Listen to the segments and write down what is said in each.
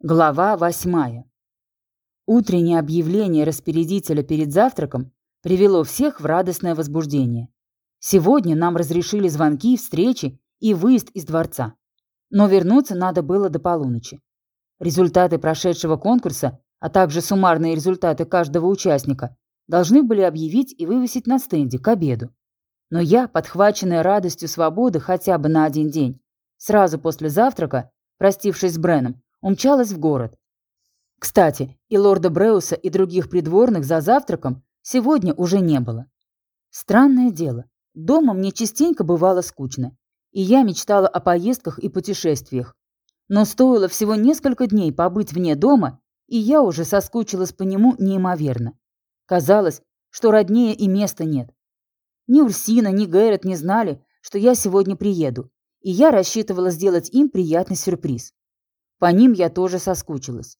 Глава восьмая. Утреннее объявление распорядителя перед завтраком привело всех в радостное возбуждение. Сегодня нам разрешили звонки, встречи и выезд из дворца. Но вернуться надо было до полуночи. Результаты прошедшего конкурса, а также суммарные результаты каждого участника должны были объявить и вывесить на стенде к обеду. Но я, подхваченная радостью свободы хотя бы на один день, сразу после завтрака, простившись с Бреном, умчалась в город. Кстати, и лорда Бреуса, и других придворных за завтраком сегодня уже не было. Странное дело, дома мне частенько бывало скучно, и я мечтала о поездках и путешествиях. Но стоило всего несколько дней побыть вне дома, и я уже соскучилась по нему неимоверно. Казалось, что роднее и места нет. Ни Урсина, ни Гэррет не знали, что я сегодня приеду, и я рассчитывала сделать им приятный сюрприз. По ним я тоже соскучилась.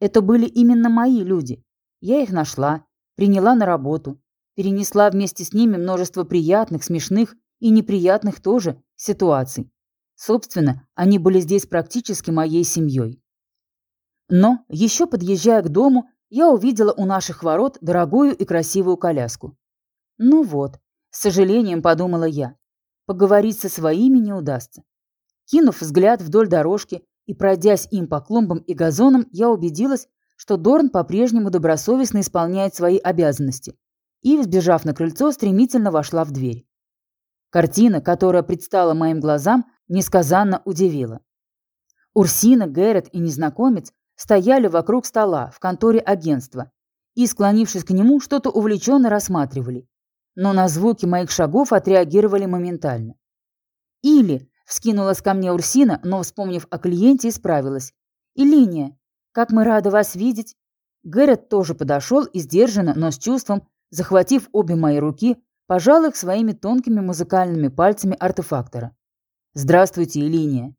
Это были именно мои люди. Я их нашла, приняла на работу, перенесла вместе с ними множество приятных, смешных и неприятных тоже ситуаций. Собственно, они были здесь практически моей семьей. Но, еще подъезжая к дому, я увидела у наших ворот дорогую и красивую коляску. Ну вот, с сожалением подумала я, поговорить со своими не удастся. Кинув взгляд вдоль дорожки, и пройдясь им по клумбам и газонам, я убедилась, что Дорн по-прежнему добросовестно исполняет свои обязанности, и, взбежав на крыльцо, стремительно вошла в дверь. Картина, которая предстала моим глазам, несказанно удивила. Урсина, Гэррет и незнакомец стояли вокруг стола в конторе агентства и, склонившись к нему, что-то увлеченно рассматривали. Но на звуки моих шагов отреагировали моментально. Или Вскинулась ко мне Урсина, но, вспомнив о клиенте, исправилась. «И. Как мы рады вас видеть!» Гэррет тоже подошел и сдержанно, но с чувством, захватив обе мои руки, пожал их своими тонкими музыкальными пальцами артефактора. «Здравствуйте, Элиния.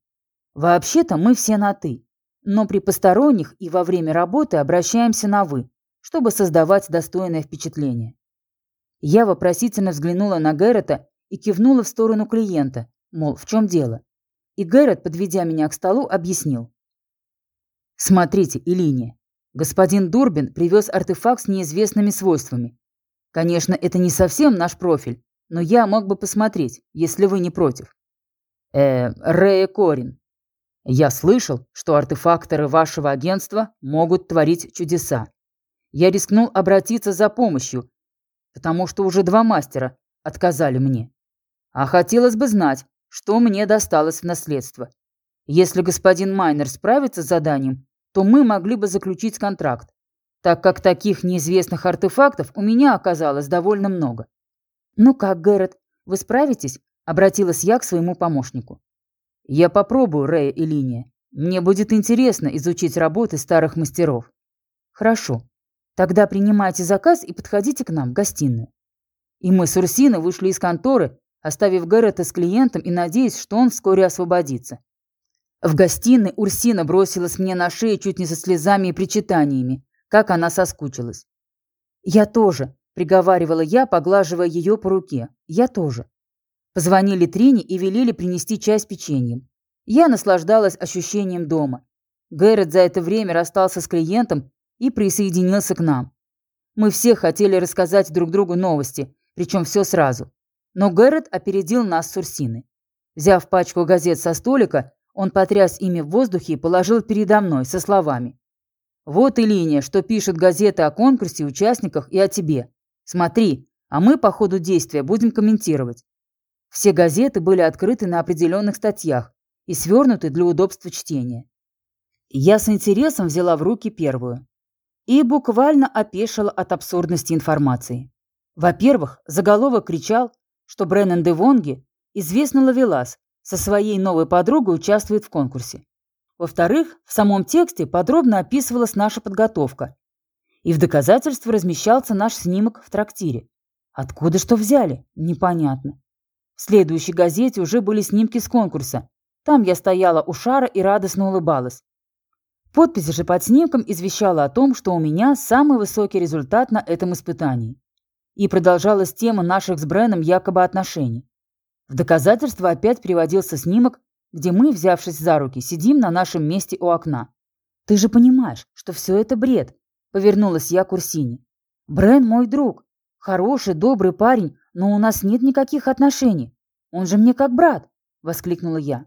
Вообще-то мы все на «ты», но при посторонних и во время работы обращаемся на «вы», чтобы создавать достойное впечатление». Я вопросительно взглянула на Гэррета и кивнула в сторону клиента, Мол, в чем дело? И Гэррет, подведя меня к столу, объяснил. Смотрите, Илиния. Господин Дурбин привез артефакт с неизвестными свойствами. Конечно, это не совсем наш профиль, но я мог бы посмотреть, если вы не против. Э, Рэя Корин. Я слышал, что артефакторы вашего агентства могут творить чудеса. Я рискнул обратиться за помощью, потому что уже два мастера отказали мне. А хотелось бы знать, что мне досталось в наследство. Если господин Майнер справится с заданием, то мы могли бы заключить контракт, так как таких неизвестных артефактов у меня оказалось довольно много. «Ну как, Гэррет, вы справитесь?» – обратилась я к своему помощнику. «Я попробую, Рэя и Линия. Мне будет интересно изучить работы старых мастеров». «Хорошо. Тогда принимайте заказ и подходите к нам в гостиную». И мы с Урсиной вышли из конторы оставив Гэррета с клиентом и надеясь, что он вскоре освободится. В гостиной Урсина бросилась мне на шею чуть не со слезами и причитаниями, как она соскучилась. «Я тоже», — приговаривала я, поглаживая ее по руке. «Я тоже». Позвонили Трине и велели принести чай с печеньем. Я наслаждалась ощущением дома. Гэррет за это время расстался с клиентом и присоединился к нам. Мы все хотели рассказать друг другу новости, причем все сразу. Но Гэррет опередил нас с Урсиной. Взяв пачку газет со столика, он потряс ими в воздухе и положил передо мной со словами. «Вот и линия, что пишут газеты о конкурсе, участниках и о тебе. Смотри, а мы по ходу действия будем комментировать». Все газеты были открыты на определенных статьях и свернуты для удобства чтения. Я с интересом взяла в руки первую и буквально опешила от абсурдности информации. Во-первых, заголовок кричал, что Бреннан де Вонги, известный ловелас, со своей новой подругой участвует в конкурсе. Во-вторых, в самом тексте подробно описывалась наша подготовка. И в доказательство размещался наш снимок в трактире. Откуда что взяли? Непонятно. В следующей газете уже были снимки с конкурса. Там я стояла у шара и радостно улыбалась. Подпись же под снимком извещала о том, что у меня самый высокий результат на этом испытании. И продолжалась тема наших с Бреном якобы отношений. В доказательство опять приводился снимок, где мы, взявшись за руки, сидим на нашем месте у окна. Ты же понимаешь, что все это бред, повернулась я к Урсине. Брен мой друг. Хороший, добрый парень, но у нас нет никаких отношений. Он же мне как брат, воскликнула я.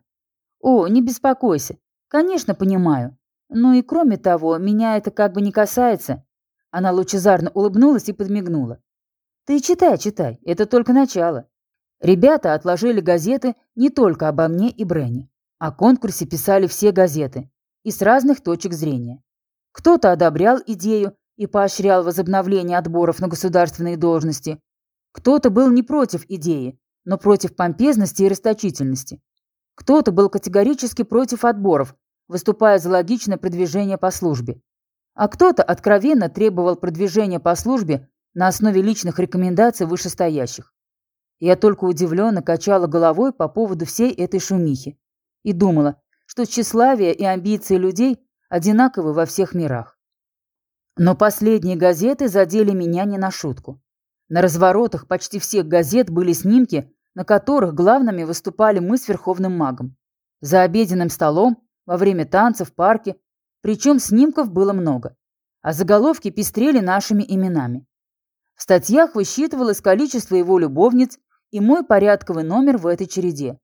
О, не беспокойся. Конечно, понимаю. Ну и кроме того, меня это как бы не касается. Она лучезарно улыбнулась и подмигнула. Ты читай, читай, это только начало. Ребята отложили газеты не только обо мне и Брене. О конкурсе писали все газеты и с разных точек зрения. Кто-то одобрял идею и поощрял возобновление отборов на государственные должности. Кто-то был не против идеи, но против помпезности и расточительности. Кто-то был категорически против отборов, выступая за логичное продвижение по службе. А кто-то откровенно требовал продвижения по службе на основе личных рекомендаций вышестоящих. Я только удивленно качала головой по поводу всей этой шумихи и думала, что тщеславие и амбиции людей одинаковы во всех мирах. Но последние газеты задели меня не на шутку. На разворотах почти всех газет были снимки, на которых главными выступали мы с верховным магом. За обеденным столом, во время танцев в парке, причем снимков было много, а заголовки пестрели нашими именами. В статьях высчитывалось количество его любовниц и мой порядковый номер в этой череде.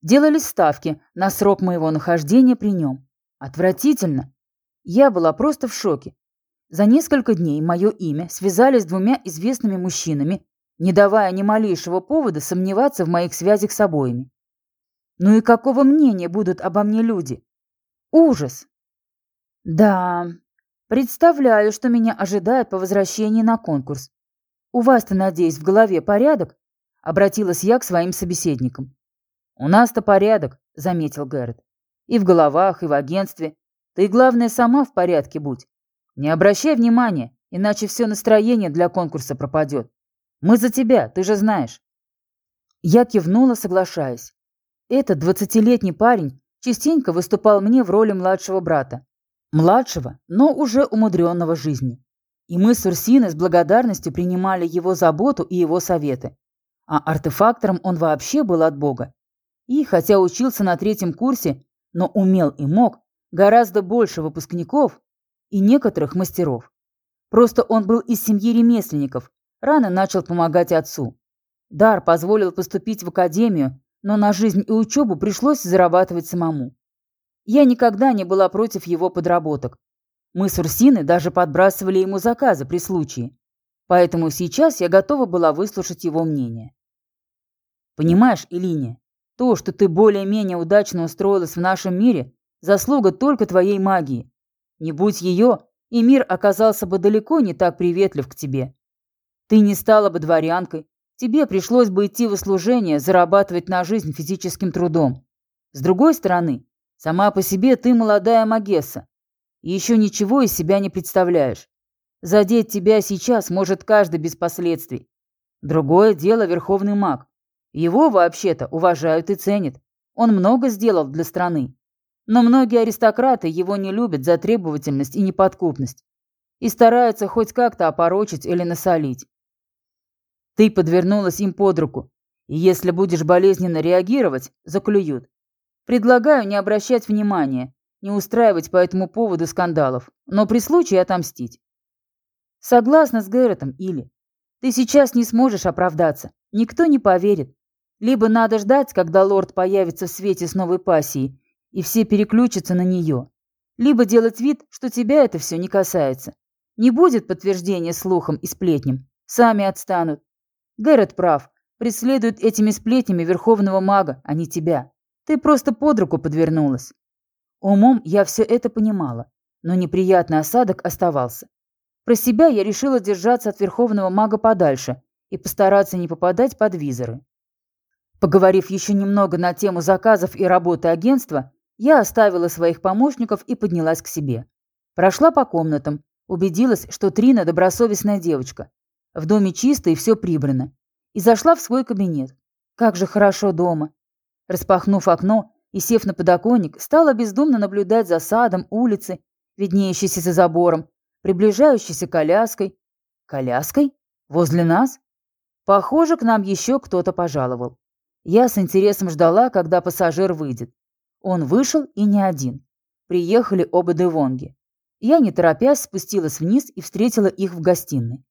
Делались ставки на срок моего нахождения при нем. Отвратительно. Я была просто в шоке. За несколько дней мое имя связали с двумя известными мужчинами, не давая ни малейшего повода сомневаться в моих связях с обоими. Ну и какого мнения будут обо мне люди? Ужас. Да, представляю, что меня ожидает по возвращении на конкурс. У вас-то, надеюсь, в голове порядок? Обратилась я к своим собеседникам. «У нас-то порядок», — заметил Гэррет. «И в головах, и в агентстве. Ты, главное, сама в порядке будь. Не обращай внимания, иначе все настроение для конкурса пропадет. Мы за тебя, ты же знаешь». Я кивнула, соглашаясь. Этот двадцатилетний парень частенько выступал мне в роли младшего брата. Младшего, но уже умудренного жизни. И мы с Урсиной с благодарностью принимали его заботу и его советы. А артефактором он вообще был от Бога. И, хотя учился на третьем курсе, но умел и мог гораздо больше выпускников и некоторых мастеров. Просто он был из семьи ремесленников, рано начал помогать отцу. Дар позволил поступить в академию, но на жизнь и учебу пришлось зарабатывать самому. Я никогда не была против его подработок. Мы с Урсиной даже подбрасывали ему заказы при случае. Поэтому сейчас я готова была выслушать его мнение. Понимаешь, Илиния, то, что ты более-менее удачно устроилась в нашем мире, заслуга только твоей магии. Не будь ее, и мир оказался бы далеко не так приветлив к тебе. Ты не стала бы дворянкой, тебе пришлось бы идти в служение, зарабатывать на жизнь физическим трудом. С другой стороны, сама по себе ты молодая магесса, и еще ничего из себя не представляешь. Задеть тебя сейчас может каждый без последствий. Другое дело верховный маг. Его, вообще-то, уважают и ценят. Он много сделал для страны. Но многие аристократы его не любят за требовательность и неподкупность. И стараются хоть как-то опорочить или насолить. Ты подвернулась им под руку. И если будешь болезненно реагировать, заклюют. Предлагаю не обращать внимания, не устраивать по этому поводу скандалов, но при случае отомстить. Согласна с Гэрретом, Или. Ты сейчас не сможешь оправдаться. Никто не поверит. Либо надо ждать, когда лорд появится в свете с новой пассией, и все переключатся на нее. Либо делать вид, что тебя это все не касается. Не будет подтверждения слухам и сплетням. Сами отстанут. Гэррет прав. Преследуют этими сплетнями верховного мага, а не тебя. Ты просто под руку подвернулась. Умом я все это понимала, но неприятный осадок оставался. Про себя я решила держаться от верховного мага подальше и постараться не попадать под визоры. Поговорив еще немного на тему заказов и работы агентства, я оставила своих помощников и поднялась к себе. Прошла по комнатам, убедилась, что Трина добросовестная девочка. В доме чисто и все прибрано. И зашла в свой кабинет. Как же хорошо дома. Распахнув окно и сев на подоконник, стала бездумно наблюдать за садом, улицей, виднеющейся за забором, приближающейся коляской. Коляской? Возле нас? Похоже, к нам еще кто-то пожаловал. Я с интересом ждала, когда пассажир выйдет. Он вышел и не один. приехали оба Девонги. Я, не торопясь, спустилась вниз и встретила их в гостиной.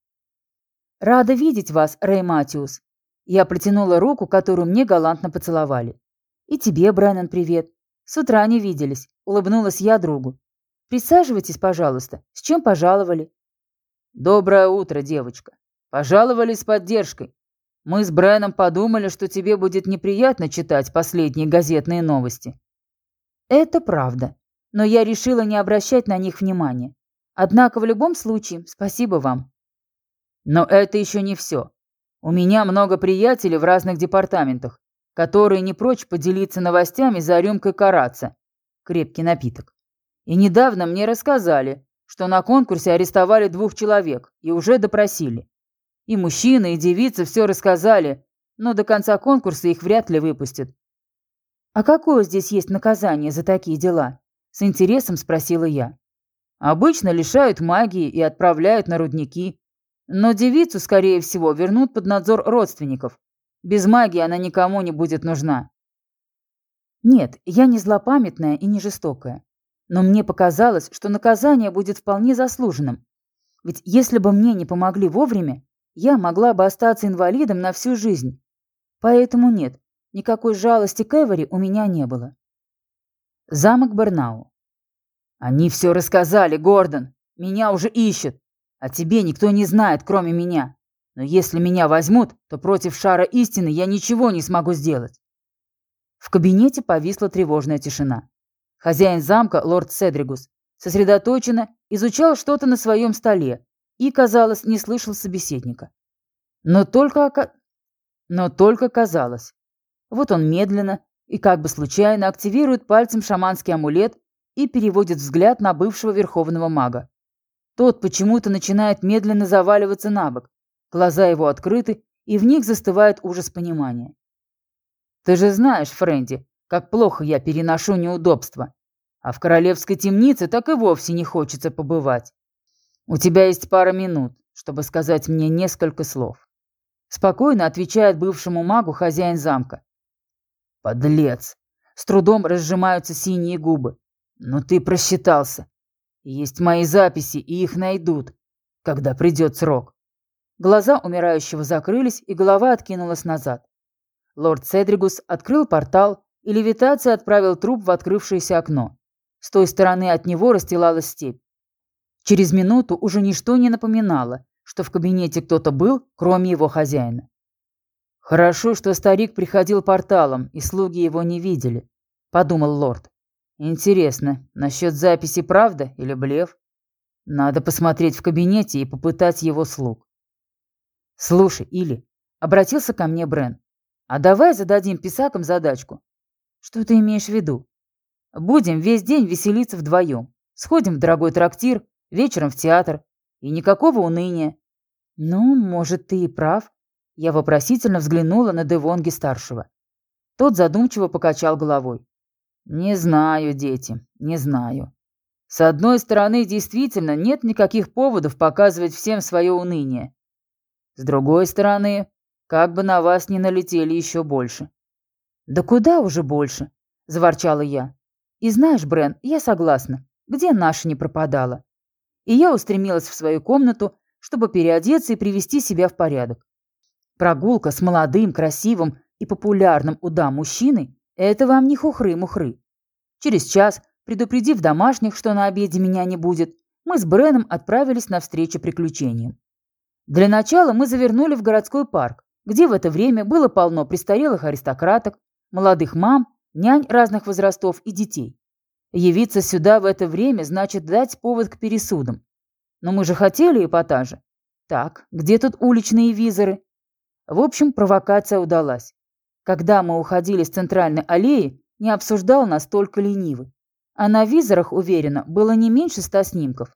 «Рада видеть вас, Рэй Матиус». Я протянула руку, которую мне галантно поцеловали. «И тебе, Брэннон, привет. С утра не виделись», — улыбнулась я другу. «Присаживайтесь, пожалуйста. С чем пожаловали?» «Доброе утро, девочка. Пожаловали с поддержкой. Мы с Брэном подумали, что тебе будет неприятно читать последние газетные новости». «Это правда но я решила не обращать на них внимания. Однако в любом случае, спасибо вам. Но это еще не все. У меня много приятелей в разных департаментах, которые не прочь поделиться новостями за рюмкой караца. Крепкий напиток. И недавно мне рассказали, что на конкурсе арестовали двух человек и уже допросили. И мужчина, и девица все рассказали, но до конца конкурса их вряд ли выпустят. А какое здесь есть наказание за такие дела? С интересом спросила я. Обычно лишают магии и отправляют на рудники. Но девицу, скорее всего, вернут под надзор родственников. Без магии она никому не будет нужна. Нет, я не злопамятная и не жестокая. Но мне показалось, что наказание будет вполне заслуженным. Ведь если бы мне не помогли вовремя, я могла бы остаться инвалидом на всю жизнь. Поэтому нет, никакой жалости к Эвери у меня не было. Замок Бернау. Они все рассказали, Гордон. Меня уже ищут. А тебе никто не знает, кроме меня. Но если меня возьмут, то против шара истины я ничего не смогу сделать. В кабинете повисла тревожная тишина. Хозяин замка, лорд Седригус, сосредоточенно изучал что-то на своем столе и, казалось, не слышал собеседника. Но только, но только казалось. Вот он медленно, и как бы случайно активирует пальцем шаманский амулет и переводит взгляд на бывшего верховного мага. Тот почему-то начинает медленно заваливаться на бок, глаза его открыты, и в них застывает ужас понимания. «Ты же знаешь, Френди, как плохо я переношу неудобства, а в королевской темнице так и вовсе не хочется побывать. У тебя есть пара минут, чтобы сказать мне несколько слов». Спокойно отвечает бывшему магу хозяин замка, Подлец. С трудом разжимаются синие губы. Но ты просчитался. Есть мои записи, и их найдут, когда придет срок. Глаза умирающего закрылись, и голова откинулась назад. Лорд Седригус открыл портал, и левитация отправил труп в открывшееся окно. С той стороны от него расстилалась степь. Через минуту уже ничто не напоминало, что в кабинете кто-то был, кроме его хозяина. «Хорошо, что старик приходил порталом, и слуги его не видели», — подумал лорд. «Интересно, насчет записи правда или блеф? Надо посмотреть в кабинете и попытать его слуг». «Слушай, Или», — обратился ко мне Брен, «а давай зададим писакам задачку». «Что ты имеешь в виду?» «Будем весь день веселиться вдвоем. Сходим в дорогой трактир, вечером в театр. И никакого уныния». «Ну, может, ты и прав», я вопросительно взглянула на Девонги-старшего. Тот задумчиво покачал головой. «Не знаю, дети, не знаю. С одной стороны, действительно, нет никаких поводов показывать всем свое уныние. С другой стороны, как бы на вас не налетели еще больше». «Да куда уже больше?» – заворчала я. «И знаешь, Брен, я согласна. Где наша не пропадала?» И я устремилась в свою комнату, чтобы переодеться и привести себя в порядок. Прогулка с молодым, красивым и популярным у дам мужчиной – это вам не хухры-мухры. Через час, предупредив домашних, что на обеде меня не будет, мы с Бреном отправились на встречу приключениям. Для начала мы завернули в городской парк, где в это время было полно престарелых аристократок, молодых мам, нянь разных возрастов и детей. Явиться сюда в это время значит дать повод к пересудам. Но мы же хотели эпатажа. Так, где тут уличные визоры? В общем, провокация удалась. Когда мы уходили с центральной аллеи, не обсуждал настолько ленивый. А на визорах, уверенно, было не меньше ста снимков.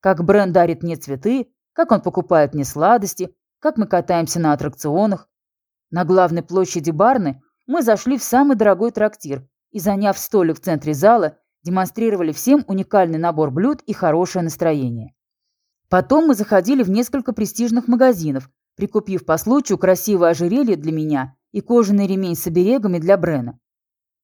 Как бренд дарит мне цветы, как он покупает мне сладости, как мы катаемся на аттракционах. На главной площади Барны мы зашли в самый дорогой трактир и, заняв столик в центре зала, демонстрировали всем уникальный набор блюд и хорошее настроение. Потом мы заходили в несколько престижных магазинов, прикупив по случаю красивое ожерелье для меня и кожаный ремень с оберегами для Брена.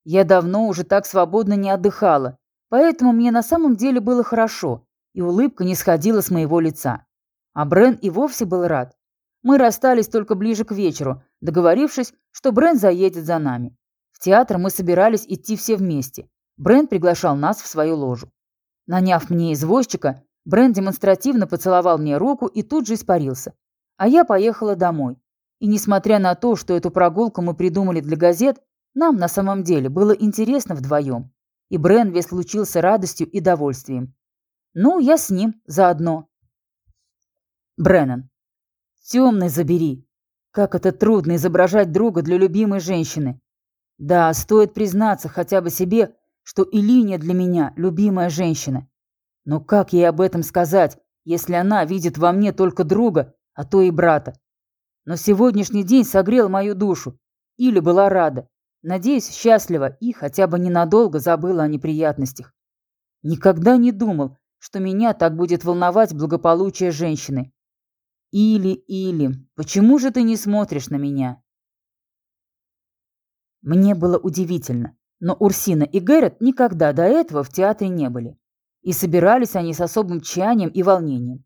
Я давно уже так свободно не отдыхала, Поэтому мне на самом деле было хорошо, и улыбка не сходила с моего лица. А Брен и вовсе был рад. Мы расстались только ближе к вечеру, договорившись, что Брен заедет за нами. В театр мы собирались идти все вместе. Брен приглашал нас в свою ложу. Наняв мне извозчика, Брен демонстративно поцеловал мне руку и тут же испарился. А я поехала домой. И несмотря на то, что эту прогулку мы придумали для газет, нам на самом деле было интересно вдвоем. И Брен весь лучился радостью и довольствием. Ну, я с ним заодно. Бреннан. Темный забери. Как это трудно изображать друга для любимой женщины. Да, стоит признаться хотя бы себе, что и Линия для меня любимая женщина. Но как ей об этом сказать, если она видит во мне только друга, а то и брата? Но сегодняшний день согрел мою душу. Или была рада. Надеюсь, счастлива и хотя бы ненадолго забыла о неприятностях. Никогда не думал, что меня так будет волновать благополучие женщины. Или-или, почему же ты не смотришь на меня? Мне было удивительно, но Урсина и Гэррет никогда до этого в театре не были. И собирались они с особым тщанием и волнением.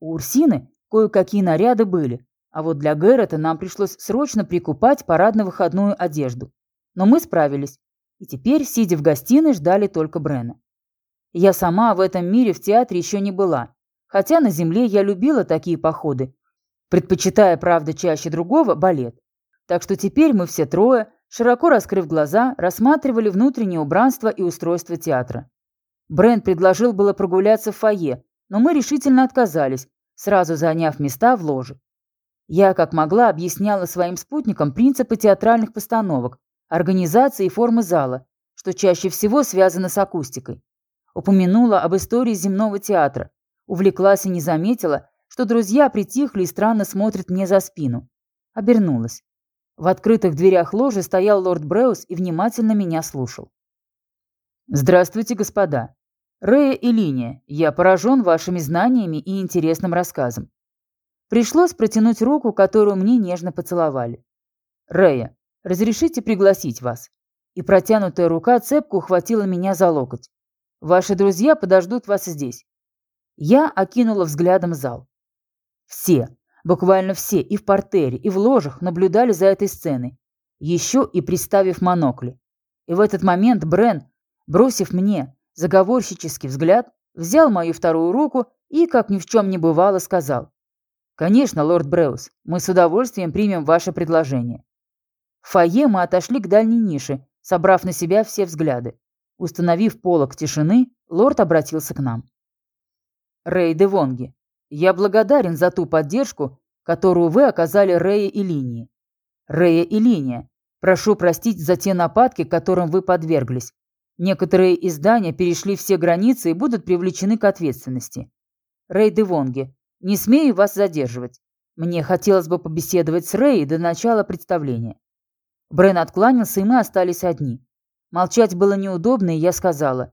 У Урсины кое-какие наряды были, а вот для Гэррета нам пришлось срочно прикупать парадно-выходную одежду. Но мы справились, и теперь, сидя в гостиной, ждали только Брена. Я сама в этом мире в театре еще не была, Хотя на земле я любила такие походы, предпочитая, правда, чаще другого балет. Так что теперь мы все трое, широко раскрыв глаза, рассматривали внутреннее убранство и устройство театра. Брент предложил было прогуляться в фойе, но мы решительно отказались, сразу заняв места в ложе. Я, как могла, объясняла своим спутникам принципы театральных постановок, организации и формы зала, что чаще всего связано с акустикой. Упомянула об истории земного театра, Увлеклась и не заметила, что друзья притихли и странно смотрят мне за спину. Обернулась. В открытых дверях ложи стоял лорд Бреус и внимательно меня слушал. «Здравствуйте, господа. Рея и Линия, я поражен вашими знаниями и интересным рассказом. Пришлось протянуть руку, которую мне нежно поцеловали. Рея, разрешите пригласить вас?» И протянутая рука цепко ухватила меня за локоть. «Ваши друзья подождут вас здесь. Я окинула взглядом зал. Все, буквально все, и в портере, и в ложах наблюдали за этой сценой, еще и приставив монокли. И в этот момент Брен, бросив мне заговорщический взгляд, взял мою вторую руку и, как ни в чем не бывало, сказал. «Конечно, лорд Бреус, мы с удовольствием примем ваше предложение». В фойе мы отошли к дальней нише, собрав на себя все взгляды. Установив полок тишины, лорд обратился к нам. Рэй де Вонги, я благодарен за ту поддержку, которую вы оказали Рэе и Линии. Рэя и Линия, прошу простить за те нападки, которым вы подверглись. Некоторые издания перешли все границы и будут привлечены к ответственности. Рэй де Вонги, не смею вас задерживать. Мне хотелось бы побеседовать с Рэй до начала представления. Брен откланялся, и мы остались одни. Молчать было неудобно, и я сказала.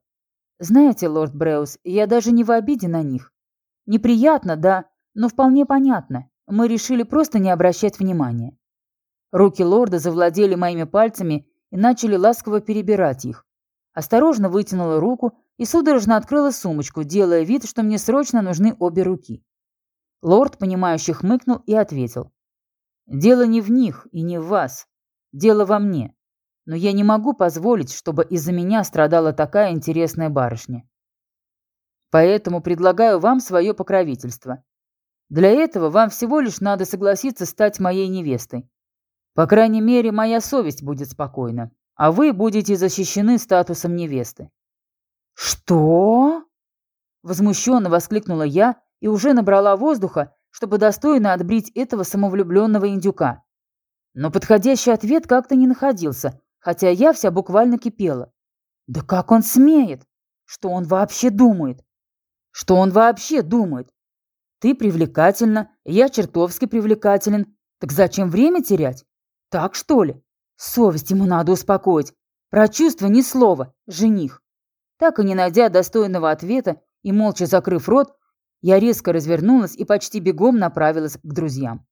Знаете, лорд Бреус, я даже не в обиде на них. Неприятно, да, но вполне понятно. Мы решили просто не обращать внимания. Руки лорда завладели моими пальцами и начали ласково перебирать их. Осторожно вытянула руку и судорожно открыла сумочку, делая вид, что мне срочно нужны обе руки. Лорд, понимающе хмыкнул и ответил. «Дело не в них и не в вас. Дело во мне но я не могу позволить, чтобы из-за меня страдала такая интересная барышня. Поэтому предлагаю вам свое покровительство. Для этого вам всего лишь надо согласиться стать моей невестой. По крайней мере, моя совесть будет спокойна, а вы будете защищены статусом невесты». «Что?» Возмущенно воскликнула я и уже набрала воздуха, чтобы достойно отбрить этого самовлюбленного индюка. Но подходящий ответ как-то не находился, хотя я вся буквально кипела. Да как он смеет? Что он вообще думает? Что он вообще думает? Ты привлекательна, я чертовски привлекателен. Так зачем время терять? Так что ли? Совесть ему надо успокоить. Про чувства ни слова, жених. Так и не найдя достойного ответа и молча закрыв рот, я резко развернулась и почти бегом направилась к друзьям.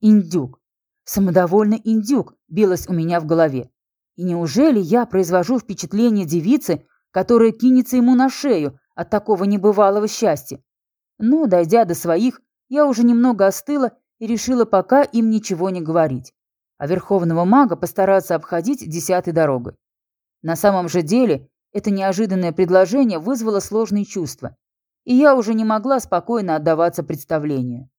Индюк. Самодовольный индюк билась у меня в голове. И неужели я произвожу впечатление девицы, которая кинется ему на шею от такого небывалого счастья. Но, дойдя до своих, я уже немного остыла и решила пока им ничего не говорить, а верховного мага постараться обходить десятой дорогой. На самом же деле, это неожиданное предложение вызвало сложные чувства, и я уже не могла спокойно отдаваться представлению.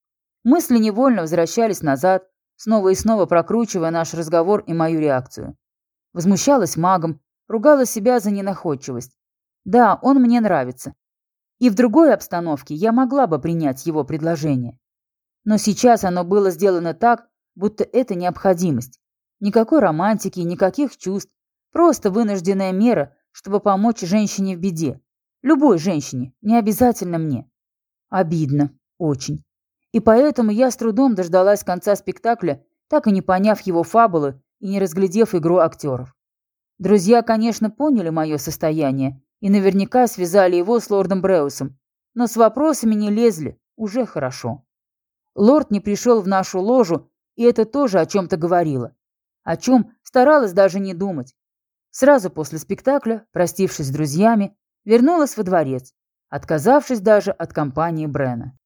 Мысли невольно возвращались назад, снова и снова прокручивая наш разговор и мою реакцию. Возмущалась магом, ругала себя за ненаходчивость. Да, он мне нравится. И в другой обстановке я могла бы принять его предложение. Но сейчас оно было сделано так, будто это необходимость. Никакой романтики, никаких чувств. Просто вынужденная мера, чтобы помочь женщине в беде. Любой женщине, не обязательно мне. Обидно. Очень. И поэтому я с трудом дождалась конца спектакля, так и не поняв его фабулы и не разглядев игру актеров. Друзья, конечно, поняли мое состояние и наверняка связали его с лордом Бреусом, но с вопросами не лезли, уже хорошо. Лорд не пришел в нашу ложу, и это тоже о чем-то говорило. О чем старалась даже не думать. Сразу после спектакля, простившись с друзьями, вернулась во дворец, отказавшись даже от компании Брена.